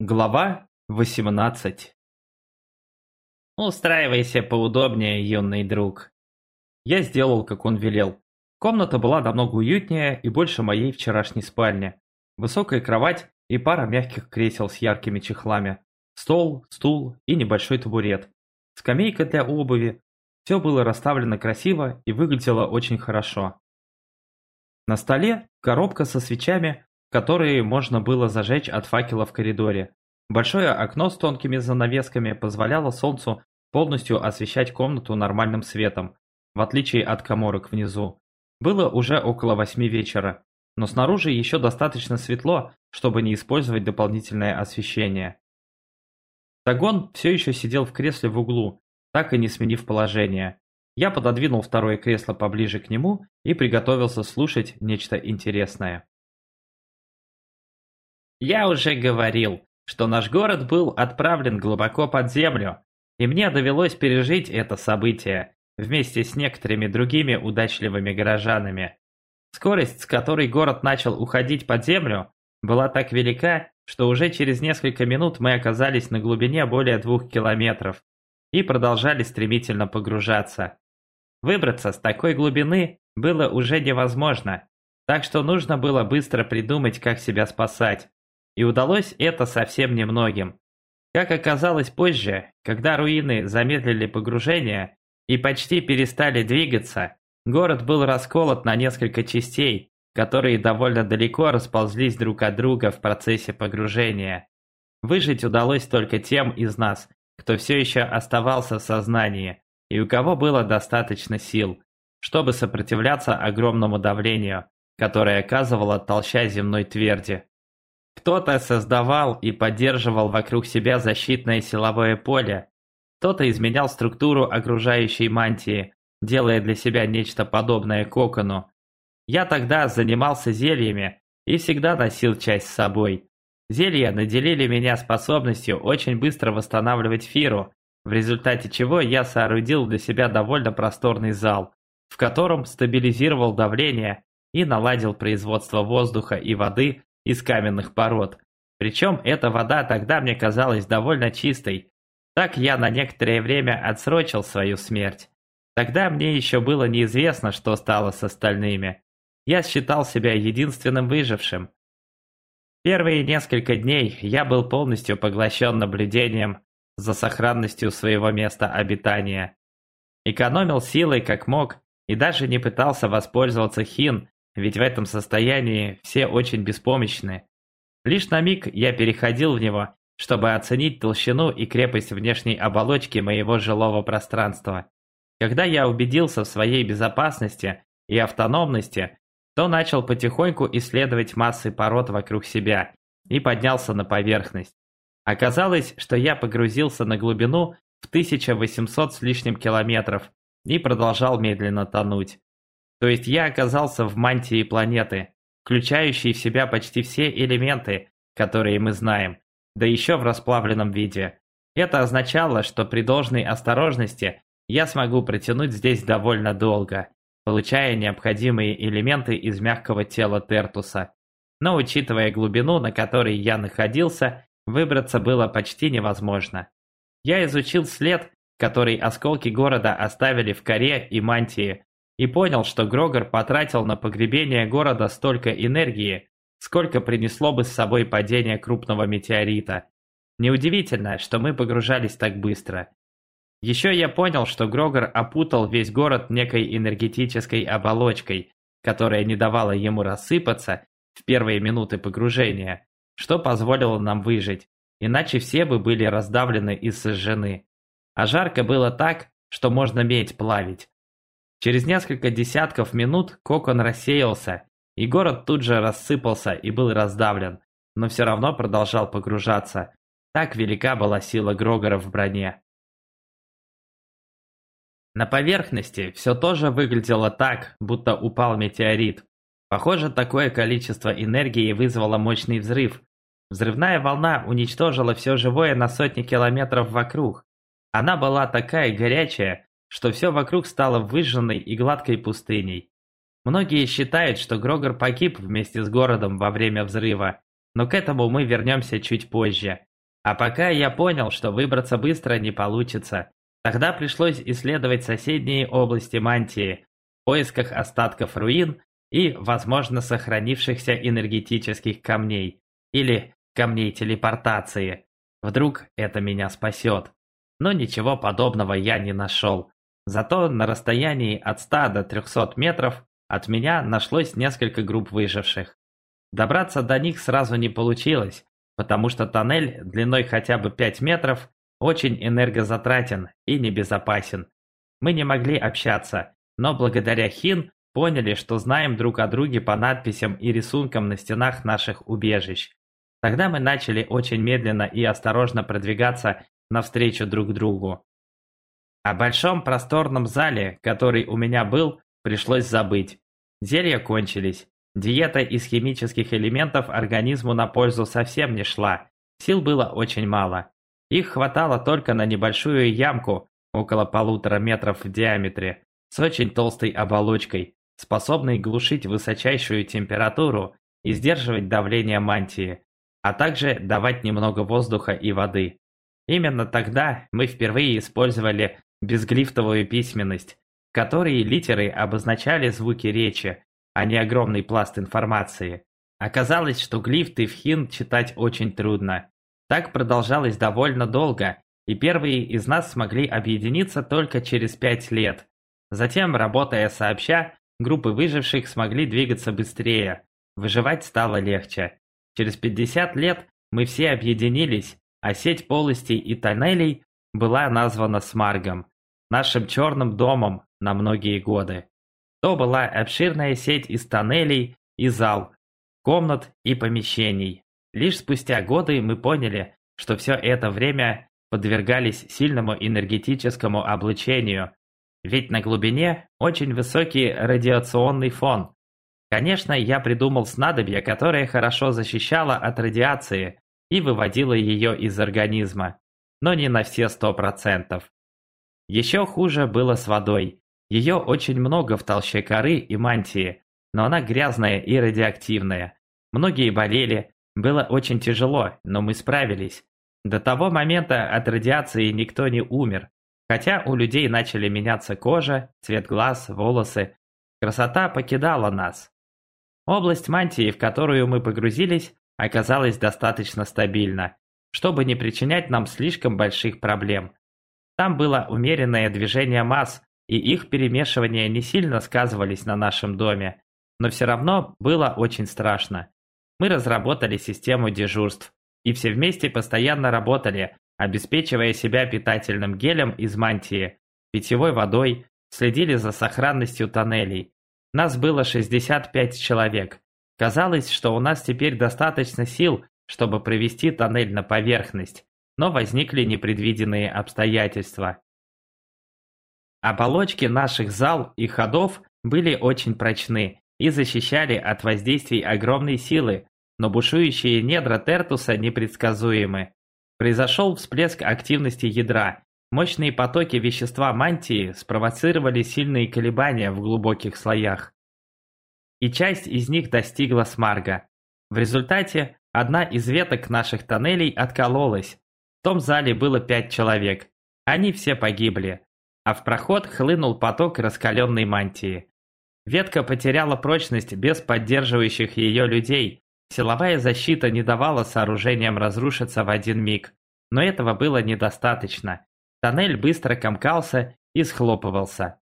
Глава 18 «Устраивайся поудобнее, юный друг». Я сделал, как он велел. Комната была намного уютнее и больше моей вчерашней спальни. Высокая кровать и пара мягких кресел с яркими чехлами. Стол, стул и небольшой табурет. Скамейка для обуви. Все было расставлено красиво и выглядело очень хорошо. На столе коробка со свечами которые можно было зажечь от факела в коридоре. Большое окно с тонкими занавесками позволяло солнцу полностью освещать комнату нормальным светом, в отличие от коморок внизу. Было уже около восьми вечера, но снаружи еще достаточно светло, чтобы не использовать дополнительное освещение. Тагон все еще сидел в кресле в углу, так и не сменив положение. Я пододвинул второе кресло поближе к нему и приготовился слушать нечто интересное. Я уже говорил, что наш город был отправлен глубоко под землю, и мне довелось пережить это событие вместе с некоторыми другими удачливыми горожанами. Скорость, с которой город начал уходить под землю, была так велика, что уже через несколько минут мы оказались на глубине более двух километров и продолжали стремительно погружаться. Выбраться с такой глубины было уже невозможно, так что нужно было быстро придумать, как себя спасать. И удалось это совсем немногим. Как оказалось позже, когда руины замедлили погружение и почти перестали двигаться, город был расколот на несколько частей, которые довольно далеко расползлись друг от друга в процессе погружения. Выжить удалось только тем из нас, кто все еще оставался в сознании и у кого было достаточно сил, чтобы сопротивляться огромному давлению, которое оказывала толща земной тверди. Кто-то создавал и поддерживал вокруг себя защитное силовое поле, кто-то изменял структуру окружающей мантии, делая для себя нечто подобное кокону. Я тогда занимался зельями и всегда носил часть с собой. Зелья наделили меня способностью очень быстро восстанавливать фиру, в результате чего я соорудил для себя довольно просторный зал, в котором стабилизировал давление и наладил производство воздуха и воды из каменных пород. Причем эта вода тогда мне казалась довольно чистой. Так я на некоторое время отсрочил свою смерть. Тогда мне еще было неизвестно, что стало с остальными. Я считал себя единственным выжившим. Первые несколько дней я был полностью поглощен наблюдением за сохранностью своего места обитания. Экономил силой как мог и даже не пытался воспользоваться хин ведь в этом состоянии все очень беспомощны. Лишь на миг я переходил в него, чтобы оценить толщину и крепость внешней оболочки моего жилого пространства. Когда я убедился в своей безопасности и автономности, то начал потихоньку исследовать массы пород вокруг себя и поднялся на поверхность. Оказалось, что я погрузился на глубину в 1800 с лишним километров и продолжал медленно тонуть. То есть я оказался в мантии планеты, включающей в себя почти все элементы, которые мы знаем, да еще в расплавленном виде. Это означало, что при должной осторожности я смогу протянуть здесь довольно долго, получая необходимые элементы из мягкого тела Тертуса. Но учитывая глубину, на которой я находился, выбраться было почти невозможно. Я изучил след, который осколки города оставили в коре и мантии, и понял, что Грогор потратил на погребение города столько энергии, сколько принесло бы с собой падение крупного метеорита. Неудивительно, что мы погружались так быстро. Еще я понял, что Грогор опутал весь город некой энергетической оболочкой, которая не давала ему рассыпаться в первые минуты погружения, что позволило нам выжить, иначе все бы были раздавлены и сожжены. А жарко было так, что можно медь плавить. Через несколько десятков минут кокон рассеялся, и город тут же рассыпался и был раздавлен, но все равно продолжал погружаться. Так велика была сила Грогора в броне. На поверхности все тоже выглядело так, будто упал метеорит. Похоже, такое количество энергии вызвало мощный взрыв. Взрывная волна уничтожила все живое на сотни километров вокруг. Она была такая горячая, что все вокруг стало выжженной и гладкой пустыней. Многие считают, что Грогор погиб вместе с городом во время взрыва, но к этому мы вернемся чуть позже. А пока я понял, что выбраться быстро не получится. Тогда пришлось исследовать соседние области мантии в поисках остатков руин и, возможно, сохранившихся энергетических камней или камней телепортации. Вдруг это меня спасет. Но ничего подобного я не нашел. Зато на расстоянии от 100 до 300 метров от меня нашлось несколько групп выживших. Добраться до них сразу не получилось, потому что тоннель длиной хотя бы 5 метров очень энергозатратен и небезопасен. Мы не могли общаться, но благодаря Хин поняли, что знаем друг о друге по надписям и рисункам на стенах наших убежищ. Тогда мы начали очень медленно и осторожно продвигаться навстречу друг другу. О большом просторном зале, который у меня был, пришлось забыть. Зелья кончились. Диета из химических элементов организму на пользу совсем не шла. Сил было очень мало. Их хватало только на небольшую ямку, около полутора метров в диаметре, с очень толстой оболочкой, способной глушить высочайшую температуру и сдерживать давление мантии, а также давать немного воздуха и воды. Именно тогда мы впервые использовали безглифтовую письменность, в которой литеры обозначали звуки речи, а не огромный пласт информации. Оказалось, что глифты в хин читать очень трудно. Так продолжалось довольно долго, и первые из нас смогли объединиться только через пять лет. Затем, работая сообща, группы выживших смогли двигаться быстрее, выживать стало легче. Через 50 лет мы все объединились, а сеть полостей и тоннелей была названа Смаргом, нашим черным домом на многие годы. То была обширная сеть из тоннелей и зал, комнат и помещений. Лишь спустя годы мы поняли, что все это время подвергались сильному энергетическому облучению, ведь на глубине очень высокий радиационный фон. Конечно, я придумал снадобье, которое хорошо защищало от радиации и выводило ее из организма, но не на все сто процентов. Еще хуже было с водой. Ее очень много в толще коры и мантии, но она грязная и радиоактивная. Многие болели, было очень тяжело, но мы справились. До того момента от радиации никто не умер, хотя у людей начали меняться кожа, цвет глаз, волосы. Красота покидала нас. Область мантии, в которую мы погрузились, оказалась достаточно стабильна, чтобы не причинять нам слишком больших проблем. Там было умеренное движение масс, и их перемешивания не сильно сказывались на нашем доме, но все равно было очень страшно. Мы разработали систему дежурств, и все вместе постоянно работали, обеспечивая себя питательным гелем из мантии, питьевой водой, следили за сохранностью тоннелей. Нас было 65 человек. Казалось, что у нас теперь достаточно сил, чтобы провести тоннель на поверхность, но возникли непредвиденные обстоятельства. Оболочки наших зал и ходов были очень прочны и защищали от воздействий огромной силы, но бушующие недра Тертуса непредсказуемы. Произошел всплеск активности ядра. Мощные потоки вещества мантии спровоцировали сильные колебания в глубоких слоях. И часть из них достигла смарга. В результате одна из веток наших тоннелей откололась, том зале было пять человек. Они все погибли. А в проход хлынул поток раскаленной мантии. Ветка потеряла прочность без поддерживающих ее людей. Силовая защита не давала сооружениям разрушиться в один миг. Но этого было недостаточно. Тоннель быстро комкался и схлопывался.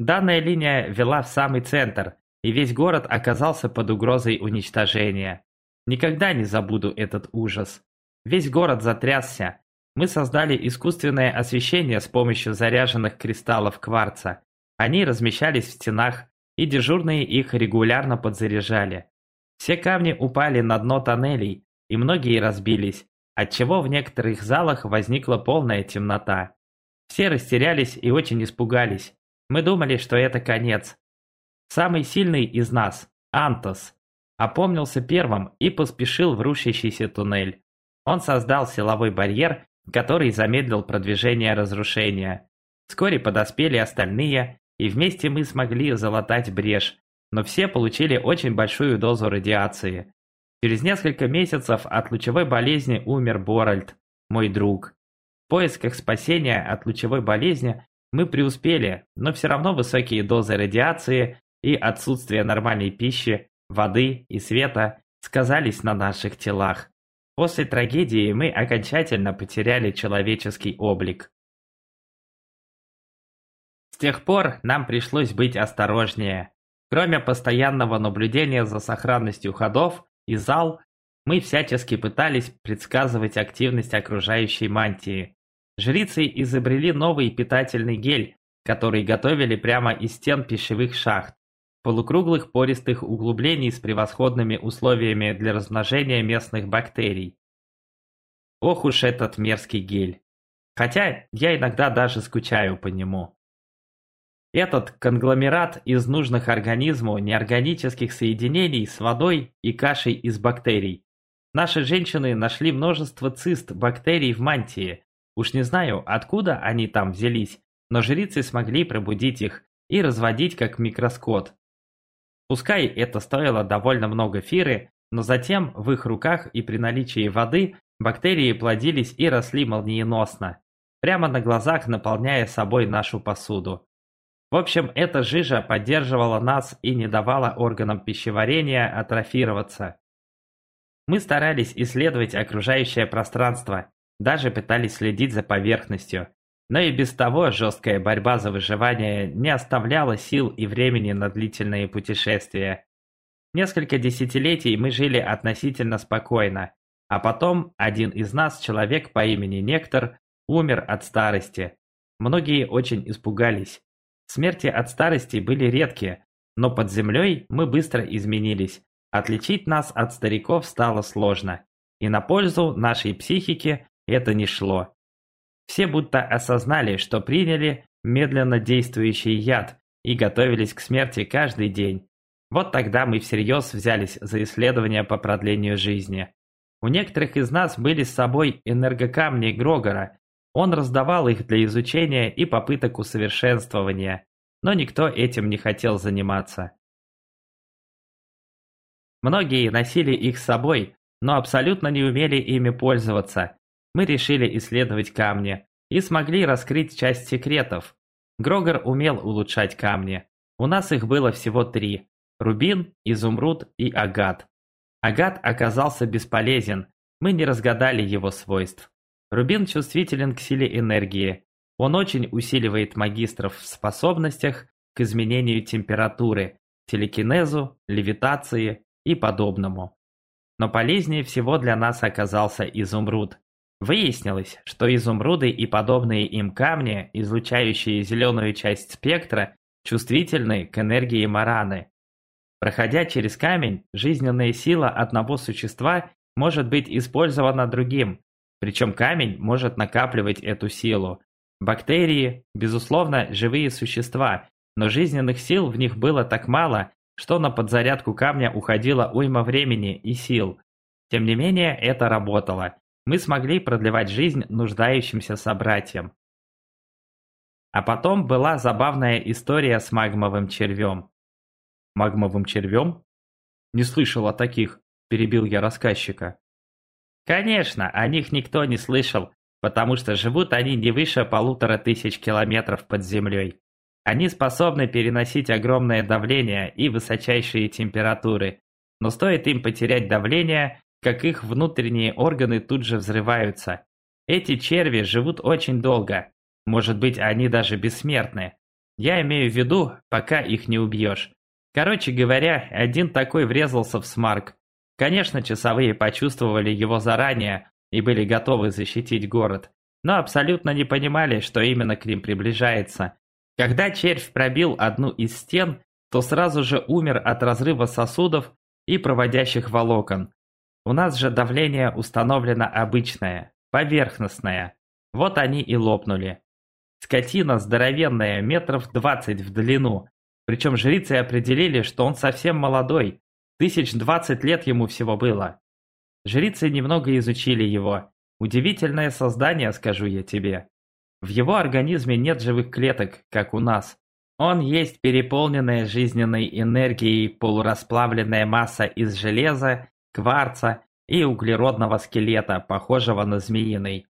Данная линия вела в самый центр, и весь город оказался под угрозой уничтожения. Никогда не забуду этот ужас. Весь город затрясся. Мы создали искусственное освещение с помощью заряженных кристаллов кварца. Они размещались в стенах, и дежурные их регулярно подзаряжали. Все камни упали на дно тоннелей, и многие разбились, отчего в некоторых залах возникла полная темнота. Все растерялись и очень испугались. Мы думали, что это конец. Самый сильный из нас, Антос, опомнился первым и поспешил в рушащийся туннель. Он создал силовой барьер, который замедлил продвижение разрушения. Вскоре подоспели остальные, и вместе мы смогли залатать брешь, но все получили очень большую дозу радиации. Через несколько месяцев от лучевой болезни умер Боральд, мой друг. В поисках спасения от лучевой болезни мы преуспели, но все равно высокие дозы радиации и отсутствие нормальной пищи, воды и света сказались на наших телах. После трагедии мы окончательно потеряли человеческий облик. С тех пор нам пришлось быть осторожнее. Кроме постоянного наблюдения за сохранностью ходов и зал, мы всячески пытались предсказывать активность окружающей мантии. Жрицы изобрели новый питательный гель, который готовили прямо из стен пищевых шахт, полукруглых пористых углублений с превосходными условиями для размножения местных бактерий. Ох уж этот мерзкий гель. Хотя я иногда даже скучаю по нему. Этот конгломерат из нужных организму неорганических соединений с водой и кашей из бактерий. Наши женщины нашли множество цист бактерий в мантии. Уж не знаю, откуда они там взялись, но жрицы смогли пробудить их и разводить как микроскот. Пускай это стоило довольно много фиры, но затем в их руках и при наличии воды бактерии плодились и росли молниеносно, прямо на глазах наполняя собой нашу посуду. В общем, эта жижа поддерживала нас и не давала органам пищеварения атрофироваться. Мы старались исследовать окружающее пространство, даже пытались следить за поверхностью. Но и без того жесткая борьба за выживание не оставляла сил и времени на длительные путешествия. Несколько десятилетий мы жили относительно спокойно, а потом один из нас, человек по имени Нектор, умер от старости. Многие очень испугались. Смерти от старости были редкие, но под землей мы быстро изменились. Отличить нас от стариков стало сложно. И на пользу нашей психике это не шло. Все будто осознали, что приняли медленно действующий яд и готовились к смерти каждый день. Вот тогда мы всерьез взялись за исследования по продлению жизни. У некоторых из нас были с собой энергокамни Грогора, он раздавал их для изучения и попыток усовершенствования, но никто этим не хотел заниматься. Многие носили их с собой, но абсолютно не умели ими пользоваться. Мы решили исследовать камни и смогли раскрыть часть секретов. Грогор умел улучшать камни. У нас их было всего три – рубин, изумруд и агат. Агат оказался бесполезен, мы не разгадали его свойств. Рубин чувствителен к силе энергии. Он очень усиливает магистров в способностях к изменению температуры, телекинезу, левитации и подобному. Но полезнее всего для нас оказался изумруд. Выяснилось, что изумруды и подобные им камни, излучающие зеленую часть спектра, чувствительны к энергии мараны. Проходя через камень, жизненная сила одного существа может быть использована другим, причем камень может накапливать эту силу. Бактерии, безусловно, живые существа, но жизненных сил в них было так мало, что на подзарядку камня уходило уйма времени и сил. Тем не менее, это работало. Мы смогли продлевать жизнь нуждающимся собратьям. А потом была забавная история с магмовым червем. Магмовым червем? Не слышал о таких, перебил я рассказчика. Конечно, о них никто не слышал, потому что живут они не выше полутора тысяч километров под землей. Они способны переносить огромное давление и высочайшие температуры, но стоит им потерять давление, как их внутренние органы тут же взрываются. Эти черви живут очень долго, может быть они даже бессмертны. Я имею в виду, пока их не убьешь. Короче говоря, один такой врезался в смарк, Конечно, часовые почувствовали его заранее и были готовы защитить город, но абсолютно не понимали, что именно к ним приближается. Когда червь пробил одну из стен, то сразу же умер от разрыва сосудов и проводящих волокон. У нас же давление установлено обычное, поверхностное. Вот они и лопнули. Скотина здоровенная, метров 20 в длину. Причем жрицы определили, что он совсем молодой, Тысяч двадцать лет ему всего было. Жрицы немного изучили его. Удивительное создание, скажу я тебе. В его организме нет живых клеток, как у нас. Он есть переполненная жизненной энергией полурасплавленная масса из железа, кварца и углеродного скелета, похожего на змеиный.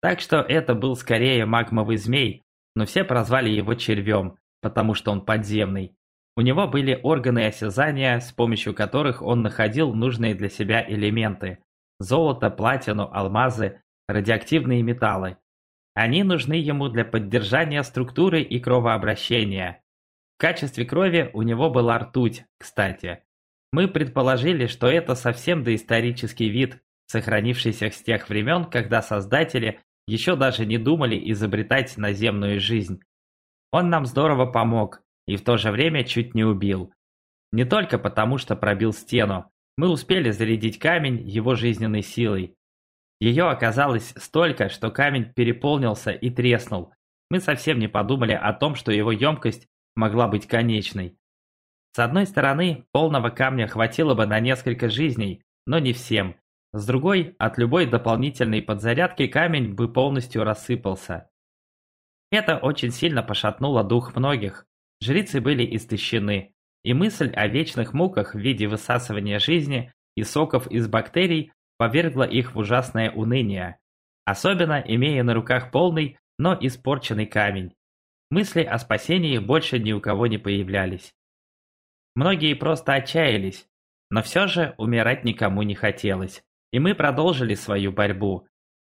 Так что это был скорее магмовый змей, но все прозвали его червем, потому что он подземный. У него были органы осязания, с помощью которых он находил нужные для себя элементы – золото, платину, алмазы, радиоактивные металлы. Они нужны ему для поддержания структуры и кровообращения. В качестве крови у него была ртуть, кстати. Мы предположили, что это совсем доисторический вид, сохранившийся с тех времен, когда создатели еще даже не думали изобретать наземную жизнь. Он нам здорово помог и в то же время чуть не убил. Не только потому, что пробил стену, мы успели зарядить камень его жизненной силой. Ее оказалось столько, что камень переполнился и треснул. Мы совсем не подумали о том, что его емкость могла быть конечной. С одной стороны, полного камня хватило бы на несколько жизней, но не всем. С другой, от любой дополнительной подзарядки камень бы полностью рассыпался. Это очень сильно пошатнуло дух многих. Жрицы были истощены, и мысль о вечных муках в виде высасывания жизни и соков из бактерий повергла их в ужасное уныние, особенно имея на руках полный, но испорченный камень. Мысли о спасении больше ни у кого не появлялись. Многие просто отчаялись, но все же умирать никому не хотелось, и мы продолжили свою борьбу.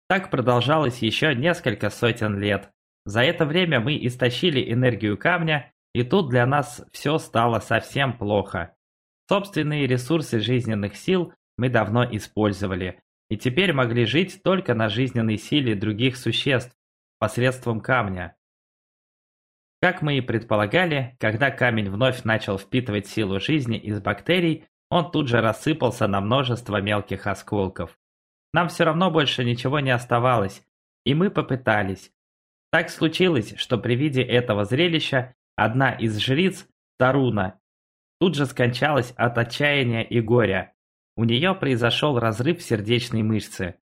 Так продолжалось еще несколько сотен лет. За это время мы истощили энергию камня, и тут для нас все стало совсем плохо. Собственные ресурсы жизненных сил мы давно использовали, и теперь могли жить только на жизненной силе других существ посредством камня. Как мы и предполагали, когда камень вновь начал впитывать силу жизни из бактерий, он тут же рассыпался на множество мелких осколков. Нам все равно больше ничего не оставалось, и мы попытались. Так случилось, что при виде этого зрелища одна из жриц, Таруна, тут же скончалась от отчаяния и горя. У нее произошел разрыв сердечной мышцы.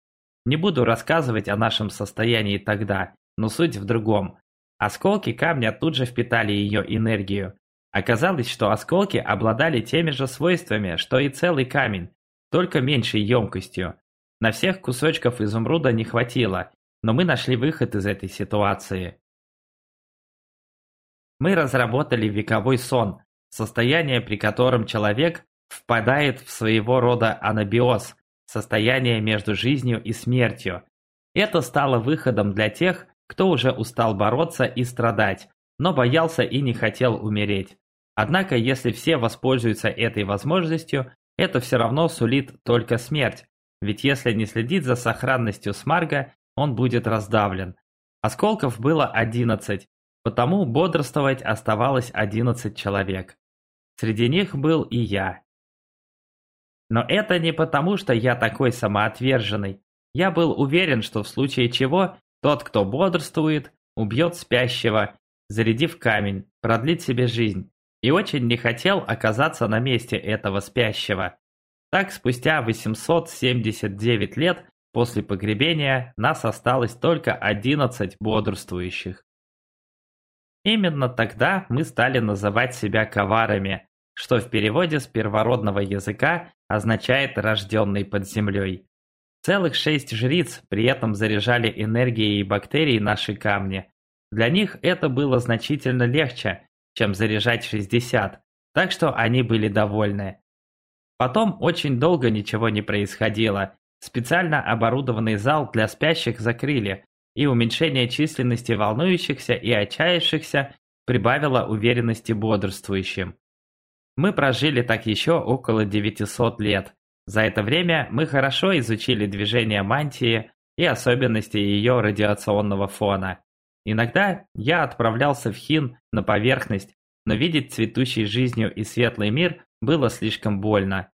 Не буду рассказывать о нашем состоянии тогда, но суть в другом. Осколки камня тут же впитали ее энергию. Оказалось, что осколки обладали теми же свойствами, что и целый камень, только меньшей емкостью. На всех кусочков изумруда не хватило, но мы нашли выход из этой ситуации. Мы разработали вековой сон, состояние при котором человек впадает в своего рода анабиоз, состояние между жизнью и смертью. Это стало выходом для тех, кто уже устал бороться и страдать, но боялся и не хотел умереть. Однако, если все воспользуются этой возможностью, это все равно сулит только смерть, ведь если не следить за сохранностью смарга, он будет раздавлен. Осколков было 11, потому бодрствовать оставалось 11 человек. Среди них был и я. Но это не потому, что я такой самоотверженный. Я был уверен, что в случае чего тот, кто бодрствует, убьет спящего, зарядив камень, продлит себе жизнь. И очень не хотел оказаться на месте этого спящего. Так, спустя 879 лет после погребения нас осталось только 11 бодрствующих. Именно тогда мы стали называть себя коварами, что в переводе с первородного языка означает «рожденный под землей». Целых шесть жриц при этом заряжали энергией бактерий наши камни. Для них это было значительно легче, чем заряжать 60, так что они были довольны. Потом очень долго ничего не происходило. Специально оборудованный зал для спящих закрыли, и уменьшение численности волнующихся и отчаявшихся прибавило уверенности бодрствующим. Мы прожили так еще около 900 лет. За это время мы хорошо изучили движение мантии и особенности ее радиационного фона. Иногда я отправлялся в Хин на поверхность, но видеть цветущий жизнью и светлый мир было слишком больно.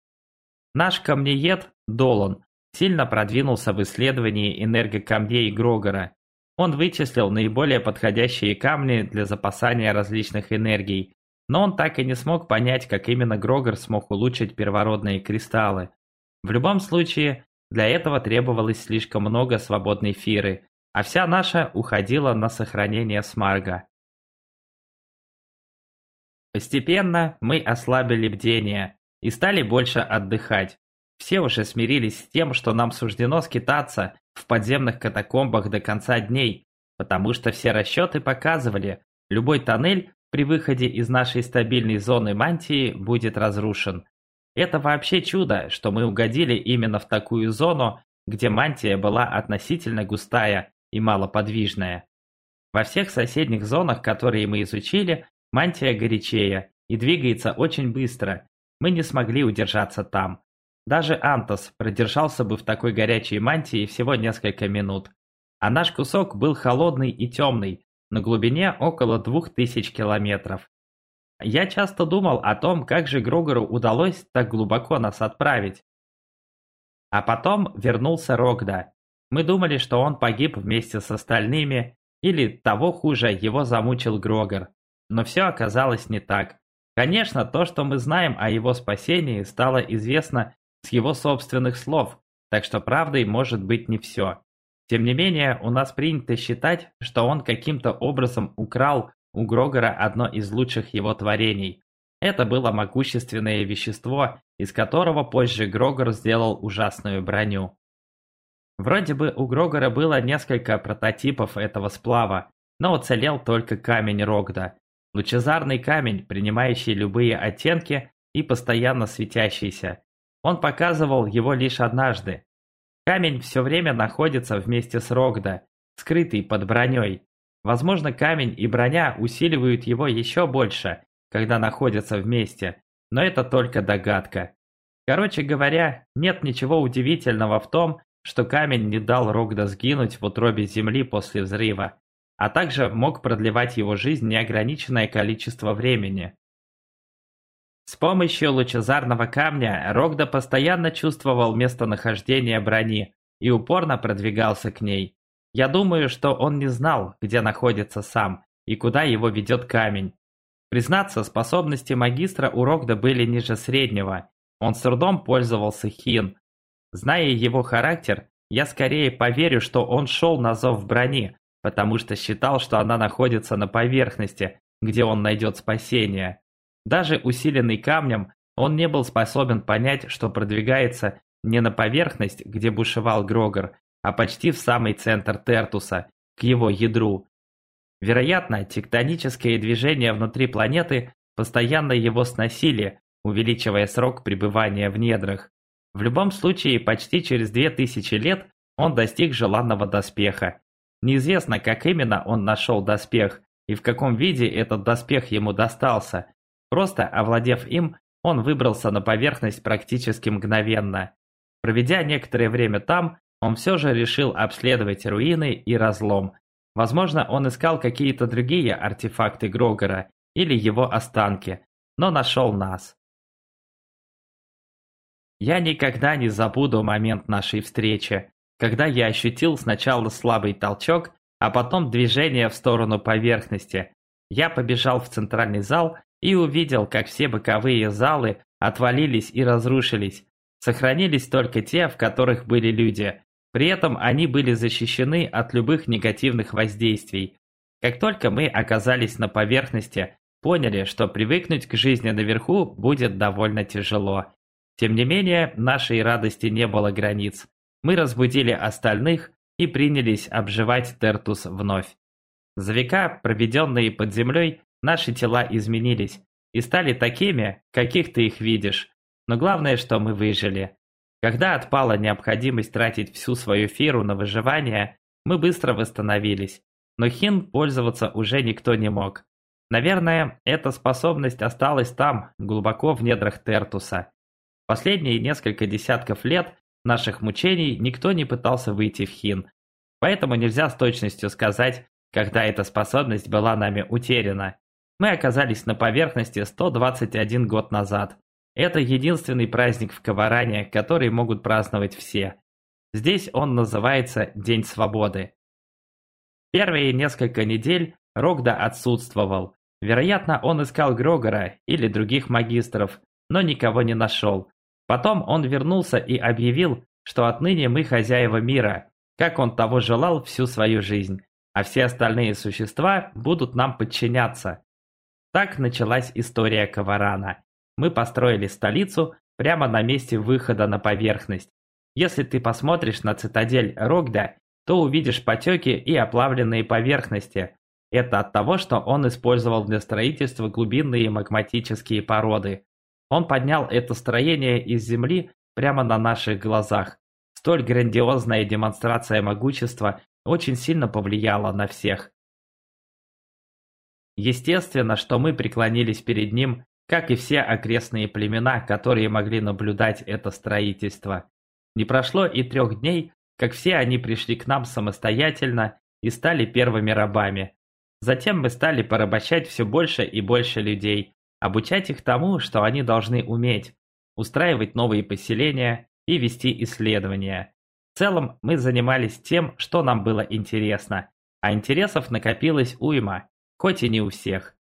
Наш камнеед, Долон, сильно продвинулся в исследовании энергокамней Грогора. Он вычислил наиболее подходящие камни для запасания различных энергий, но он так и не смог понять, как именно Грогор смог улучшить первородные кристаллы. В любом случае, для этого требовалось слишком много свободной фиры, а вся наша уходила на сохранение смарга. Постепенно мы ослабили бдение и стали больше отдыхать. Все уже смирились с тем, что нам суждено скитаться в подземных катакомбах до конца дней, потому что все расчеты показывали, любой тоннель при выходе из нашей стабильной зоны мантии будет разрушен. Это вообще чудо, что мы угодили именно в такую зону, где мантия была относительно густая и малоподвижная. Во всех соседних зонах, которые мы изучили, мантия горячее и двигается очень быстро. Мы не смогли удержаться там. Даже Антос продержался бы в такой горячей мантии всего несколько минут. А наш кусок был холодный и темный, на глубине около двух тысяч километров. Я часто думал о том, как же Грогору удалось так глубоко нас отправить. А потом вернулся Рогда. Мы думали, что он погиб вместе с остальными, или того хуже, его замучил Грогор. Но все оказалось не так. Конечно, то, что мы знаем о его спасении, стало известно с его собственных слов, так что правдой может быть не все. Тем не менее, у нас принято считать, что он каким-то образом украл у Грогора одно из лучших его творений. Это было могущественное вещество, из которого позже Грогор сделал ужасную броню. Вроде бы у Грогора было несколько прототипов этого сплава, но уцелел только камень Рогда. Лучезарный камень, принимающий любые оттенки и постоянно светящийся. Он показывал его лишь однажды, Камень все время находится вместе с Рогда, скрытый под броней. Возможно, камень и броня усиливают его еще больше, когда находятся вместе, но это только догадка. Короче говоря, нет ничего удивительного в том, что камень не дал Рогда сгинуть в утробе земли после взрыва, а также мог продлевать его жизнь неограниченное количество времени. С помощью лучезарного камня Рогда постоянно чувствовал местонахождение брони и упорно продвигался к ней. Я думаю, что он не знал, где находится сам и куда его ведет камень. Признаться, способности магистра у Рогда были ниже среднего. Он с трудом пользовался хин. Зная его характер, я скорее поверю, что он шел на зов брони, потому что считал, что она находится на поверхности, где он найдет спасение. Даже усиленный камнем, он не был способен понять, что продвигается не на поверхность, где бушевал Грогор, а почти в самый центр Тертуса, к его ядру. Вероятно, тектонические движения внутри планеты постоянно его сносили, увеличивая срок пребывания в недрах. В любом случае, почти через 2000 лет он достиг желанного доспеха. Неизвестно, как именно он нашел доспех и в каком виде этот доспех ему достался, Просто овладев им, он выбрался на поверхность практически мгновенно. Проведя некоторое время там, он все же решил обследовать руины и разлом. Возможно, он искал какие-то другие артефакты Грогора или его останки, но нашел нас. Я никогда не забуду момент нашей встречи, когда я ощутил сначала слабый толчок, а потом движение в сторону поверхности. Я побежал в центральный зал и увидел, как все боковые залы отвалились и разрушились. Сохранились только те, в которых были люди. При этом они были защищены от любых негативных воздействий. Как только мы оказались на поверхности, поняли, что привыкнуть к жизни наверху будет довольно тяжело. Тем не менее, нашей радости не было границ. Мы разбудили остальных и принялись обживать Тертус вновь. За века, проведенные под землей, Наши тела изменились и стали такими, каких ты их видишь. Но главное, что мы выжили. Когда отпала необходимость тратить всю свою фиру на выживание, мы быстро восстановились. Но хин пользоваться уже никто не мог. Наверное, эта способность осталась там, глубоко в недрах Тертуса. Последние несколько десятков лет наших мучений никто не пытался выйти в хин. Поэтому нельзя с точностью сказать, когда эта способность была нами утеряна. Мы оказались на поверхности 121 год назад. Это единственный праздник в Каваране, который могут праздновать все. Здесь он называется День Свободы. Первые несколько недель Рогда отсутствовал. Вероятно, он искал Грогора или других магистров, но никого не нашел. Потом он вернулся и объявил, что отныне мы хозяева мира, как он того желал всю свою жизнь, а все остальные существа будут нам подчиняться. Так началась история Каварана. Мы построили столицу, прямо на месте выхода на поверхность. Если ты посмотришь на цитадель Рогда, то увидишь потеки и оплавленные поверхности. Это от того, что он использовал для строительства глубинные магматические породы. Он поднял это строение из земли прямо на наших глазах. Столь грандиозная демонстрация могущества очень сильно повлияла на всех. Естественно, что мы преклонились перед ним, как и все окрестные племена, которые могли наблюдать это строительство. Не прошло и трех дней, как все они пришли к нам самостоятельно и стали первыми рабами. Затем мы стали порабощать все больше и больше людей, обучать их тому, что они должны уметь, устраивать новые поселения и вести исследования. В целом мы занимались тем, что нам было интересно, а интересов накопилось уйма, хоть и не у всех.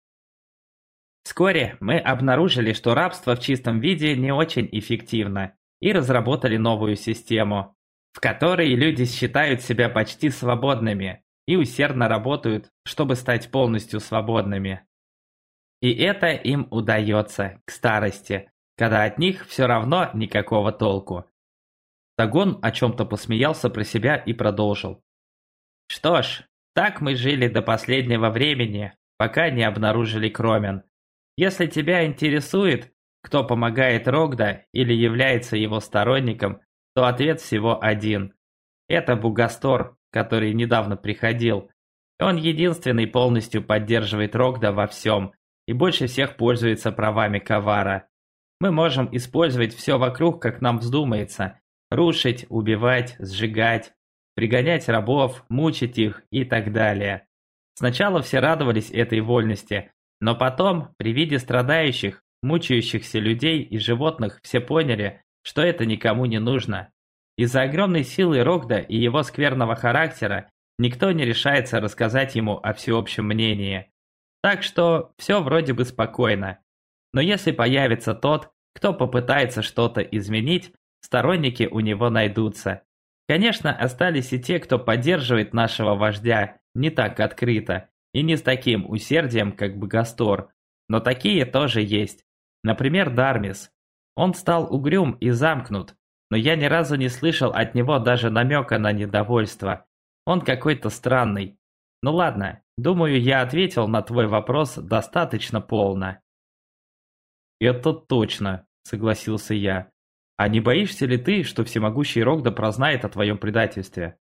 Вскоре мы обнаружили, что рабство в чистом виде не очень эффективно, и разработали новую систему, в которой люди считают себя почти свободными и усердно работают, чтобы стать полностью свободными. И это им удается к старости, когда от них все равно никакого толку. Тагон о чем-то посмеялся про себя и продолжил. Что ж, так мы жили до последнего времени, пока не обнаружили Кромен. Если тебя интересует, кто помогает Рогда или является его сторонником, то ответ всего один. Это Бугастор, который недавно приходил. Он единственный полностью поддерживает Рогда во всем и больше всех пользуется правами Кавара. Мы можем использовать все вокруг, как нам вздумается. Рушить, убивать, сжигать, пригонять рабов, мучить их и так далее. Сначала все радовались этой вольности, но потом, при виде страдающих, мучающихся людей и животных, все поняли, что это никому не нужно. Из-за огромной силы Рогда и его скверного характера никто не решается рассказать ему о всеобщем мнении. Так что все вроде бы спокойно. Но если появится тот, кто попытается что-то изменить, сторонники у него найдутся. Конечно, остались и те, кто поддерживает нашего вождя не так открыто и не с таким усердием, как Богостор, но такие тоже есть. Например, Дармис. Он стал угрюм и замкнут, но я ни разу не слышал от него даже намека на недовольство. Он какой-то странный. Ну ладно, думаю, я ответил на твой вопрос достаточно полно. Это точно, согласился я. А не боишься ли ты, что всемогущий Рогда прознает о твоем предательстве?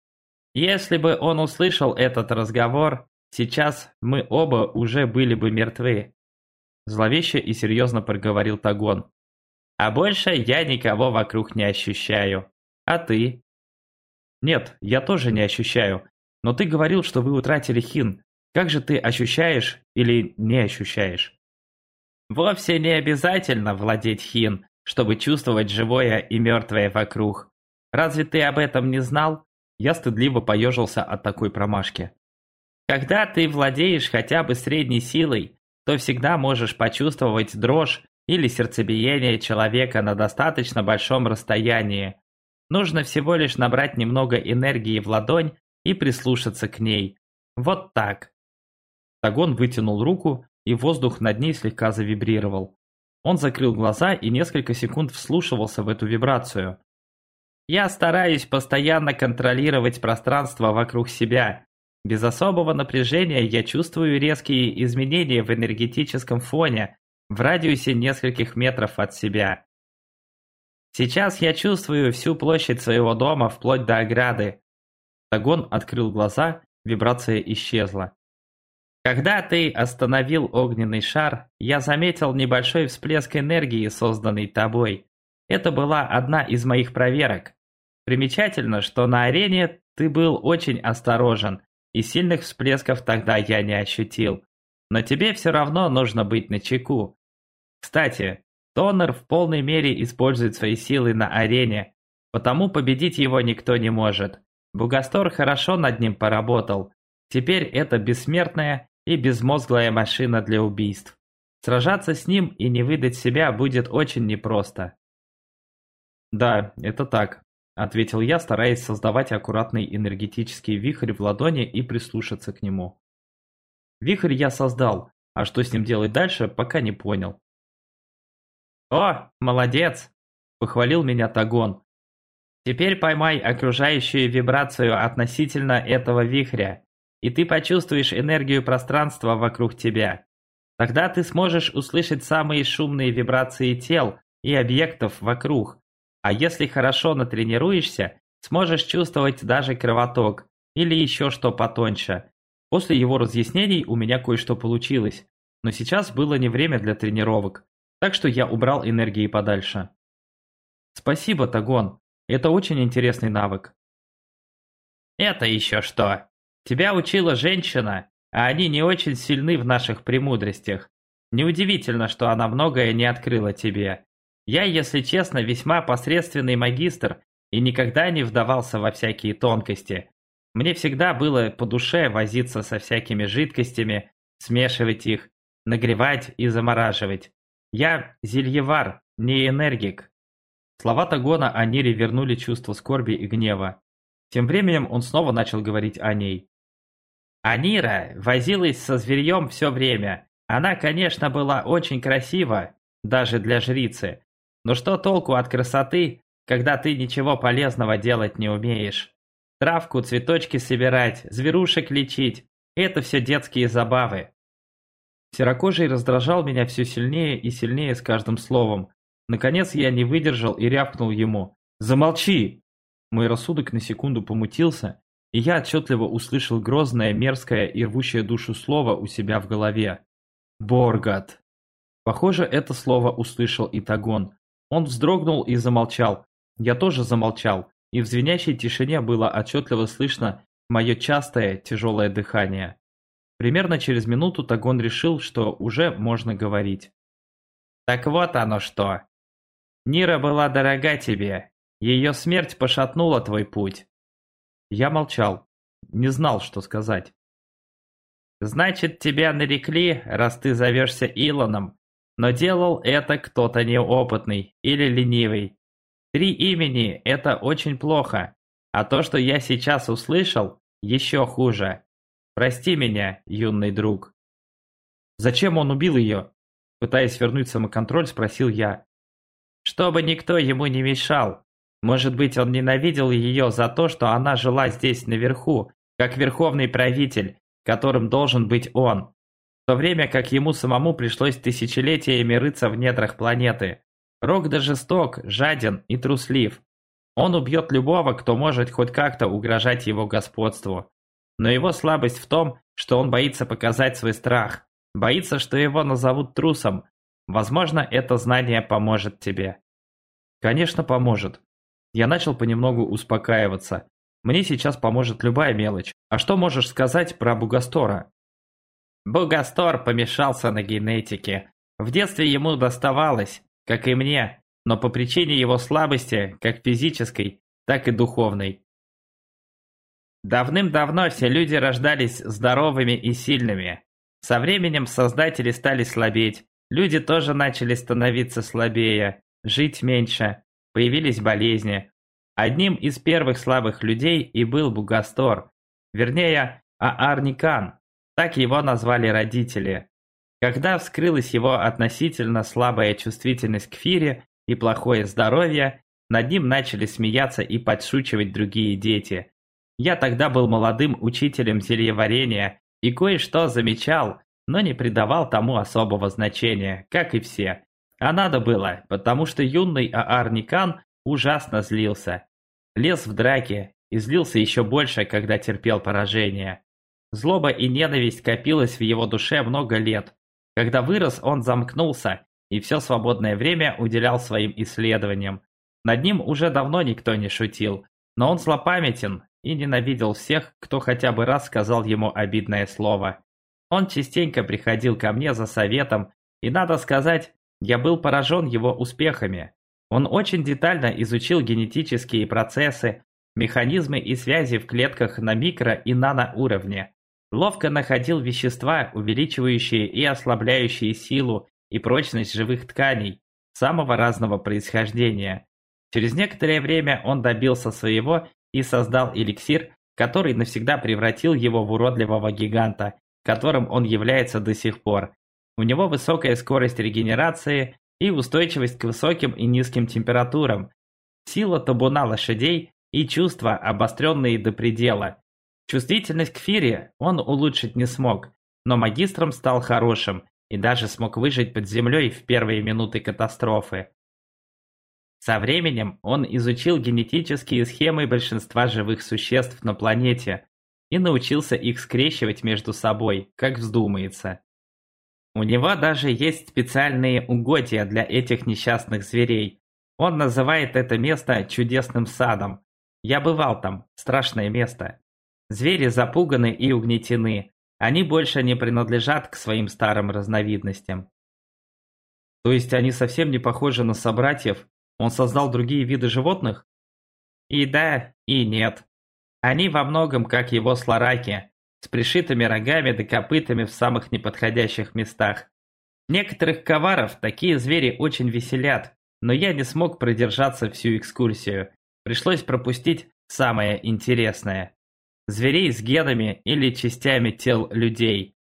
Если бы он услышал этот разговор, сейчас мы оба уже были бы мертвы. Зловеще и серьезно проговорил Тагон. А больше я никого вокруг не ощущаю. А ты? Нет, я тоже не ощущаю. Но ты говорил, что вы утратили хин. Как же ты ощущаешь или не ощущаешь? Вовсе не обязательно владеть хин, чтобы чувствовать живое и мертвое вокруг. Разве ты об этом не знал? Я стыдливо поежился от такой промашки. Когда ты владеешь хотя бы средней силой, то всегда можешь почувствовать дрожь или сердцебиение человека на достаточно большом расстоянии. Нужно всего лишь набрать немного энергии в ладонь и прислушаться к ней. Вот так. Тагон вытянул руку, и воздух над ней слегка завибрировал. Он закрыл глаза и несколько секунд вслушивался в эту вибрацию. «Я стараюсь постоянно контролировать пространство вокруг себя. Без особого напряжения я чувствую резкие изменения в энергетическом фоне в радиусе нескольких метров от себя. Сейчас я чувствую всю площадь своего дома вплоть до ограды». Тагон открыл глаза, вибрация исчезла. Когда ты остановил огненный шар, я заметил небольшой всплеск энергии, созданный тобой. Это была одна из моих проверок. Примечательно, что на арене ты был очень осторожен, и сильных всплесков тогда я не ощутил. Но тебе все равно нужно быть начеку. Кстати, Тоннер в полной мере использует свои силы на арене, потому победить его никто не может. Бугастор хорошо над ним поработал. Теперь это бессмертная и безмозглая машина для убийств. Сражаться с ним и не выдать себя будет очень непросто. «Да, это так», — ответил я, стараясь создавать аккуратный энергетический вихрь в ладони и прислушаться к нему. Вихрь я создал, а что с ним делать дальше, пока не понял. «О, молодец!» – похвалил меня Тагон. «Теперь поймай окружающую вибрацию относительно этого вихря, и ты почувствуешь энергию пространства вокруг тебя. Тогда ты сможешь услышать самые шумные вибрации тел и объектов вокруг. А если хорошо натренируешься, сможешь чувствовать даже кровоток или еще что потоньше. После его разъяснений у меня кое-что получилось, но сейчас было не время для тренировок, так что я убрал энергии подальше. Спасибо, Тагон, это очень интересный навык. Это еще что? Тебя учила женщина, а они не очень сильны в наших премудростях. Неудивительно, что она многое не открыла тебе. Я, если честно, весьма посредственный магистр и никогда не вдавался во всякие тонкости. Мне всегда было по душе возиться со всякими жидкостями, смешивать их, нагревать и замораживать. Я зельевар, не энергик. Слова Тагона о Нире вернули чувство скорби и гнева. Тем временем он снова начал говорить о ней. Анира возилась со зверьем все время. Она, конечно, была очень красива, даже для жрицы. Но что толку от красоты, когда ты ничего полезного делать не умеешь? Травку, цветочки собирать, зверушек лечить – это все детские забавы. Серокожий раздражал меня все сильнее и сильнее с каждым словом. Наконец я не выдержал и рявкнул ему «Замолчи!». Мой рассудок на секунду помутился, и я отчетливо услышал грозное, мерзкое и рвущее душу слово у себя в голове. «Боргат!». Похоже, это слово услышал и Тагон. Он вздрогнул и замолчал. Я тоже замолчал, и в звенящей тишине было отчетливо слышно мое частое тяжелое дыхание. Примерно через минуту Тагон решил, что уже можно говорить. «Так вот оно что. Нира была дорога тебе. Ее смерть пошатнула твой путь». Я молчал, не знал, что сказать. «Значит, тебя нарекли, раз ты зовешься Илоном, но делал это кто-то неопытный или ленивый. Три имени – это очень плохо, а то, что я сейчас услышал, еще хуже. Прости меня, юный друг. Зачем он убил ее? Пытаясь вернуть самоконтроль, спросил я. Чтобы никто ему не мешал. Может быть, он ненавидел ее за то, что она жила здесь наверху, как верховный правитель, которым должен быть он. В то время как ему самому пришлось тысячелетиями рыться в недрах планеты. Рогда жесток, жаден и труслив. Он убьет любого, кто может хоть как-то угрожать его господству. Но его слабость в том, что он боится показать свой страх. Боится, что его назовут трусом. Возможно, это знание поможет тебе. Конечно, поможет. Я начал понемногу успокаиваться. Мне сейчас поможет любая мелочь. А что можешь сказать про Бугастора? Бугастор помешался на генетике. В детстве ему доставалось как и мне, но по причине его слабости, как физической, так и духовной. Давным-давно все люди рождались здоровыми и сильными. Со временем создатели стали слабеть, люди тоже начали становиться слабее, жить меньше, появились болезни. Одним из первых слабых людей и был Бугастор, вернее, Аарникан, так его назвали родители. Когда вскрылась его относительно слабая чувствительность к фире и плохое здоровье, над ним начали смеяться и подшучивать другие дети. Я тогда был молодым учителем зельеварения и кое-что замечал, но не придавал тому особого значения, как и все. А надо было, потому что юный Аар Никан ужасно злился. Лез в драке и злился еще больше, когда терпел поражение. Злоба и ненависть копилась в его душе много лет, когда вырос, он замкнулся и все свободное время уделял своим исследованиям. Над ним уже давно никто не шутил, но он злопамятен и ненавидел всех, кто хотя бы раз сказал ему обидное слово. Он частенько приходил ко мне за советом, и, надо сказать, я был поражен его успехами. Он очень детально изучил генетические процессы, механизмы и связи в клетках на микро- и наноуровне. Ловко находил вещества, увеличивающие и ослабляющие силу и прочность живых тканей самого разного происхождения. Через некоторое время он добился своего и создал эликсир, который навсегда превратил его в уродливого гиганта, которым он является до сих пор. У него высокая скорость регенерации, и устойчивость к высоким и низким температурам, сила табуна лошадей и чувства, обостренные до предела. Чувствительность к фире он улучшить не смог, но магистром стал хорошим и даже смог выжить под землей в первые минуты катастрофы. Со временем он изучил генетические схемы большинства живых существ на планете и научился их скрещивать между собой, как вздумается. У него даже есть специальные угодья для этих несчастных зверей. Он называет это место чудесным садом. Я бывал там, страшное место. Звери запуганы и угнетены. Они больше не принадлежат к своим старым разновидностям. То есть они совсем не похожи на собратьев? Он создал другие виды животных? И да, и нет. Они во многом как его слараки, с пришитыми рогами да копытами в самых неподходящих местах. Некоторых коваров такие звери очень веселят, но я не смог продержаться всю экскурсию. Пришлось пропустить самое интересное. Зверей с генами или частями тел людей.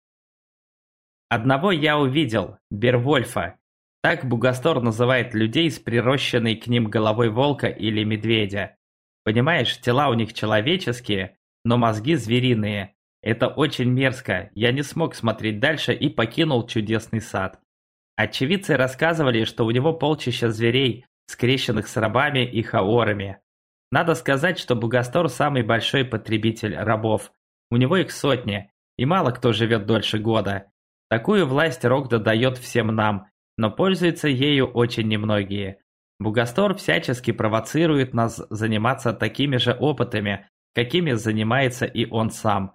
Одного я увидел, Бервольфа. Так Бугастор называет людей с прирощенной к ним головой волка или медведя. Понимаешь, тела у них человеческие, но мозги звериные. Это очень мерзко, я не смог смотреть дальше и покинул чудесный сад. Очевидцы рассказывали, что у него полчища зверей, скрещенных с рабами и хаорами. Надо сказать, что Бугастор самый большой потребитель рабов. У него их сотни, и мало кто живет дольше года. Такую власть Рогда дает всем нам, но пользуются ею очень немногие. Бугастор всячески провоцирует нас заниматься такими же опытами, какими занимается и он сам.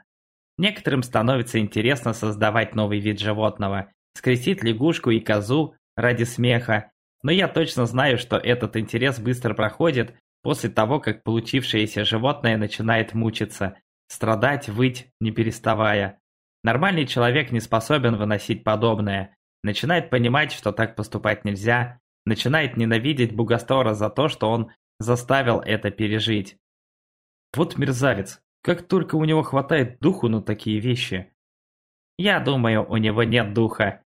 Некоторым становится интересно создавать новый вид животного, скрестить лягушку и козу ради смеха, но я точно знаю, что этот интерес быстро проходит после того, как получившееся животное начинает мучиться, страдать, выть, не переставая. Нормальный человек не способен выносить подобное, начинает понимать, что так поступать нельзя, начинает ненавидеть Бугастора за то, что он заставил это пережить. Вот мерзавец, как только у него хватает духу на такие вещи. Я думаю, у него нет духа.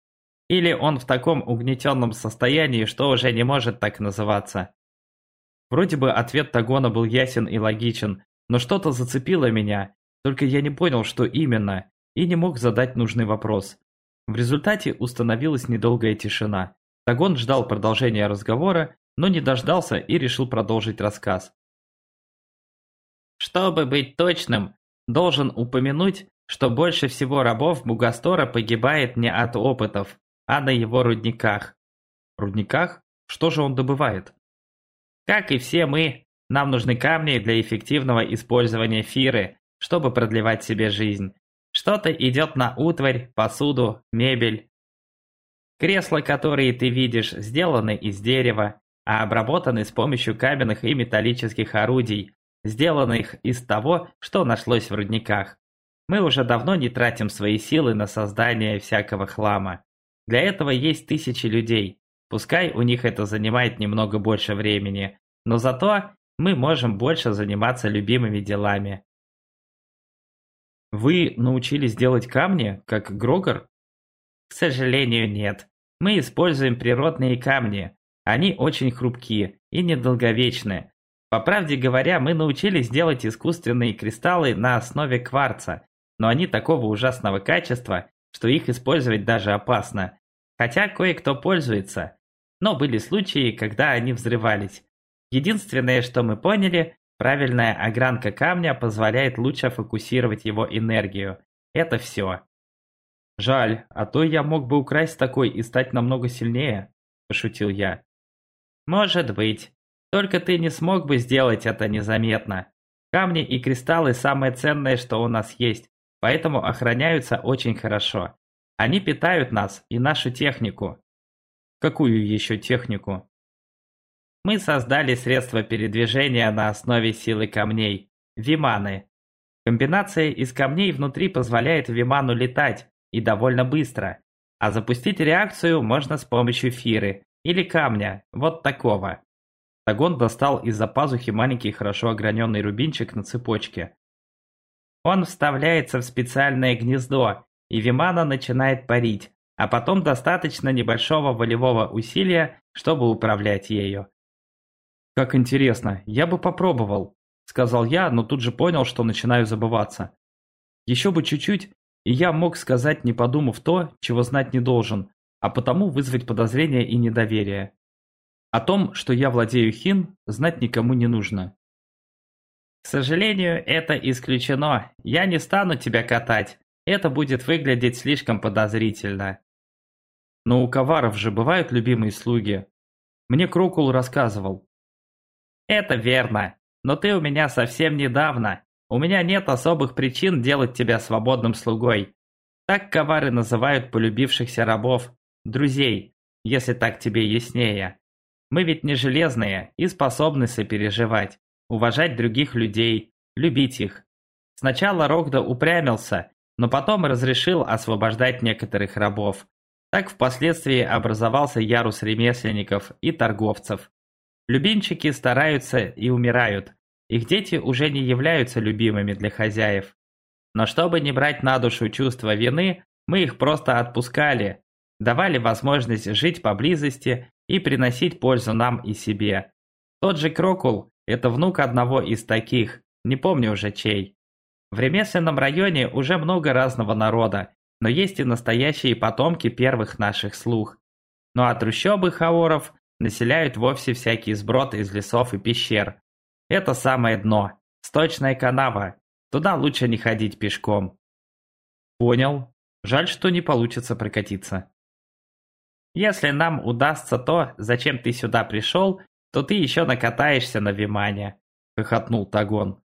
Или он в таком угнетенном состоянии, что уже не может так называться. Вроде бы ответ Тагона был ясен и логичен, но что-то зацепило меня, только я не понял, что именно, и не мог задать нужный вопрос. В результате установилась недолгая тишина. Тагон ждал продолжения разговора, но не дождался и решил продолжить рассказ. Чтобы быть точным, должен упомянуть, что больше всего рабов Бугастора погибает не от опытов, а на его рудниках. Рудниках? Что же он добывает? Как и все мы, нам нужны камни для эффективного использования фиры, чтобы продлевать себе жизнь. Что-то идет на утварь, посуду, мебель, Кресла, которые ты видишь, сделаны из дерева, а обработаны с помощью каменных и металлических орудий, сделанных из того, что нашлось в рудниках. Мы уже давно не тратим свои силы на создание всякого хлама. Для этого есть тысячи людей. Пускай у них это занимает немного больше времени, но зато мы можем больше заниматься любимыми делами. Вы научились делать камни, как Грогор? К сожалению, нет. Мы используем природные камни. Они очень хрупкие и недолговечны. По правде говоря, мы научились делать искусственные кристаллы на основе кварца, но они такого ужасного качества, что их использовать даже опасно. Хотя кое-кто пользуется. Но были случаи, когда они взрывались. Единственное, что мы поняли, правильная огранка камня позволяет лучше фокусировать его энергию. Это все. «Жаль, а то я мог бы украсть такой и стать намного сильнее», – пошутил я. «Может быть. Только ты не смог бы сделать это незаметно. Камни и кристаллы – самое ценное, что у нас есть, поэтому охраняются очень хорошо. Они питают нас и нашу технику». «Какую еще технику?» Мы создали средства передвижения на основе силы камней – виманы. Комбинация из камней внутри позволяет виману летать, и довольно быстро. А запустить реакцию можно с помощью фиры или камня, вот такого. Тагон достал из-за пазухи маленький хорошо ограненный рубинчик на цепочке. Он вставляется в специальное гнездо, и Вимана начинает парить, а потом достаточно небольшого волевого усилия, чтобы управлять ею. «Как интересно, я бы попробовал», — сказал я, но тут же понял, что начинаю забываться. Еще бы чуть-чуть, и я мог сказать, не подумав то, чего знать не должен, а потому вызвать подозрение и недоверие. О том, что я владею хин, знать никому не нужно. К сожалению, это исключено. Я не стану тебя катать. Это будет выглядеть слишком подозрительно. Но у коваров же бывают любимые слуги. Мне Крокул рассказывал. Это верно. Но ты у меня совсем недавно. У меня нет особых причин делать тебя свободным слугой. Так ковары называют полюбившихся рабов, друзей, если так тебе яснее. Мы ведь не железные и способны сопереживать, уважать других людей, любить их. Сначала Рогда упрямился, но потом разрешил освобождать некоторых рабов. Так впоследствии образовался ярус ремесленников и торговцев. Любимчики стараются и умирают. Их дети уже не являются любимыми для хозяев. Но чтобы не брать на душу чувство вины, мы их просто отпускали, давали возможность жить поблизости и приносить пользу нам и себе. Тот же Крокул – это внук одного из таких, не помню уже чей. В ремесленном районе уже много разного народа, но есть и настоящие потомки первых наших слух. Ну а трущобы хаоров населяют вовсе всякий сброд из лесов и пещер. Это самое дно, сточная канава, туда лучше не ходить пешком. Понял. Жаль, что не получится прокатиться. Если нам удастся то, зачем ты сюда пришел, то ты еще накатаешься на Вимане», — хохотнул Тагон.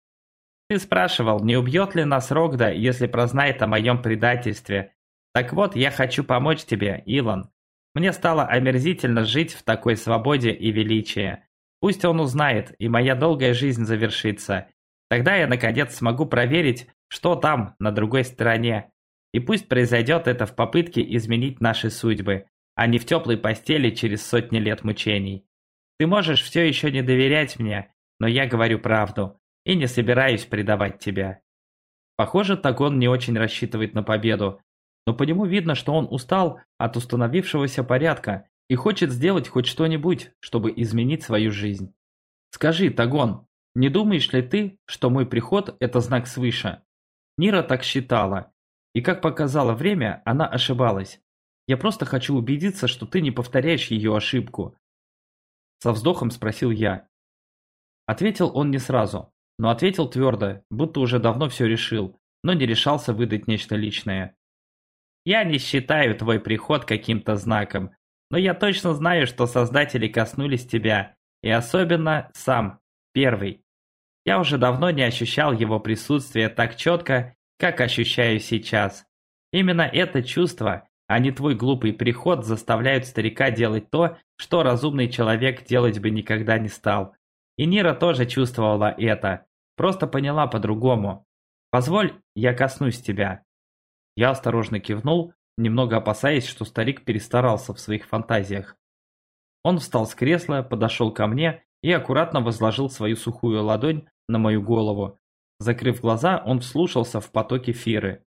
«Ты спрашивал, не убьет ли нас Рогда, если прознает о моем предательстве. Так вот, я хочу помочь тебе, Илон. Мне стало омерзительно жить в такой свободе и величии. Пусть он узнает, и моя долгая жизнь завершится. Тогда я, наконец, смогу проверить, что там, на другой стороне. И пусть произойдет это в попытке изменить наши судьбы, а не в теплой постели через сотни лет мучений. Ты можешь все еще не доверять мне, но я говорю правду и не собираюсь предавать тебя. Похоже, Тагон не очень рассчитывает на победу, но по нему видно, что он устал от установившегося порядка и хочет сделать хоть что-нибудь, чтобы изменить свою жизнь. Скажи, Тагон, не думаешь ли ты, что мой приход – это знак свыше? Нира так считала, и как показало время, она ошибалась. Я просто хочу убедиться, что ты не повторяешь ее ошибку. Со вздохом спросил я. Ответил он не сразу, но ответил твердо, будто уже давно все решил, но не решался выдать нечто личное. Я не считаю твой приход каким-то знаком, но я точно знаю, что создатели коснулись тебя, и особенно сам, первый. Я уже давно не ощущал его присутствие так четко, как ощущаю сейчас. Именно это чувство а не твой глупый приход заставляют старика делать то, что разумный человек делать бы никогда не стал. И Нира тоже чувствовала это, просто поняла по-другому. «Позволь, я коснусь тебя». Я осторожно кивнул, немного опасаясь, что старик перестарался в своих фантазиях. Он встал с кресла, подошел ко мне и аккуратно возложил свою сухую ладонь на мою голову. Закрыв глаза, он вслушался в потоки Фиры.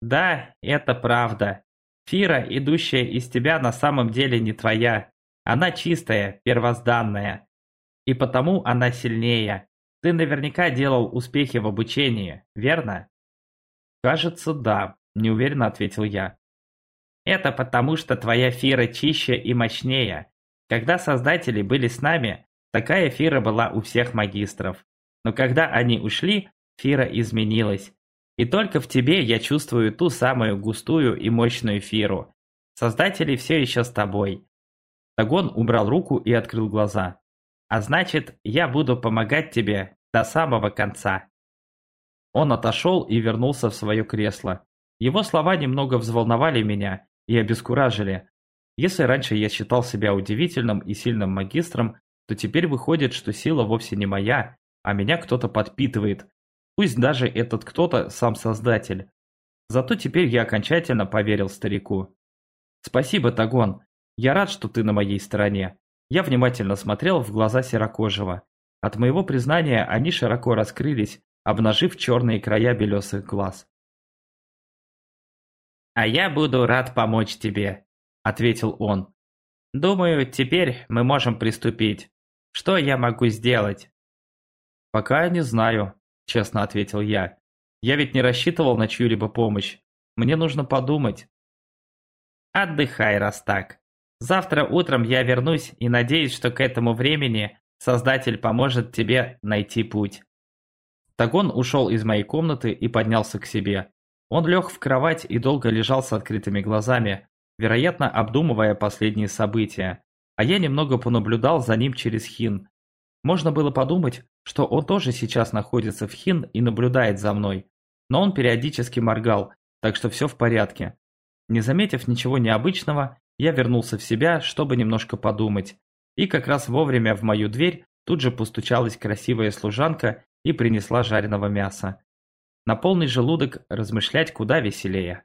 Да, это правда. Фира, идущая из тебя, на самом деле не твоя. Она чистая, первозданная. И потому она сильнее. Ты наверняка делал успехи в обучении, верно? Кажется, да, неуверенно ответил я. Это потому, что твоя Фира чище и мощнее. Когда создатели были с нами, такая Фира была у всех магистров. Но когда они ушли, Фира изменилась. И только в тебе я чувствую ту самую густую и мощную фиру. Создатели все еще с тобой. Тагон убрал руку и открыл глаза. А значит, я буду помогать тебе до самого конца. Он отошел и вернулся в свое кресло. Его слова немного взволновали меня и обескуражили. Если раньше я считал себя удивительным и сильным магистром, то теперь выходит, что сила вовсе не моя, а меня кто-то подпитывает, Пусть даже этот кто-то сам создатель. Зато теперь я окончательно поверил старику. Спасибо, Тагон. Я рад, что ты на моей стороне. Я внимательно смотрел в глаза Серокожего. От моего признания они широко раскрылись, обнажив черные края белесых глаз. «А я буду рад помочь тебе», — ответил он. «Думаю, теперь мы можем приступить. Что я могу сделать?» «Пока не знаю», — честно ответил я. «Я ведь не рассчитывал на чью-либо помощь. Мне нужно подумать». «Отдыхай, раз так. Завтра утром я вернусь и надеюсь, что к этому времени Создатель поможет тебе найти путь». Тагон ушел из моей комнаты и поднялся к себе. Он лег в кровать и долго лежал с открытыми глазами, вероятно, обдумывая последние события. А я немного понаблюдал за ним через хин. Можно было подумать, что он тоже сейчас находится в хин и наблюдает за мной. Но он периодически моргал, так что все в порядке. Не заметив ничего необычного, я вернулся в себя, чтобы немножко подумать. И как раз вовремя в мою дверь тут же постучалась красивая служанка и принесла жареного мяса. На полный желудок размышлять куда веселее.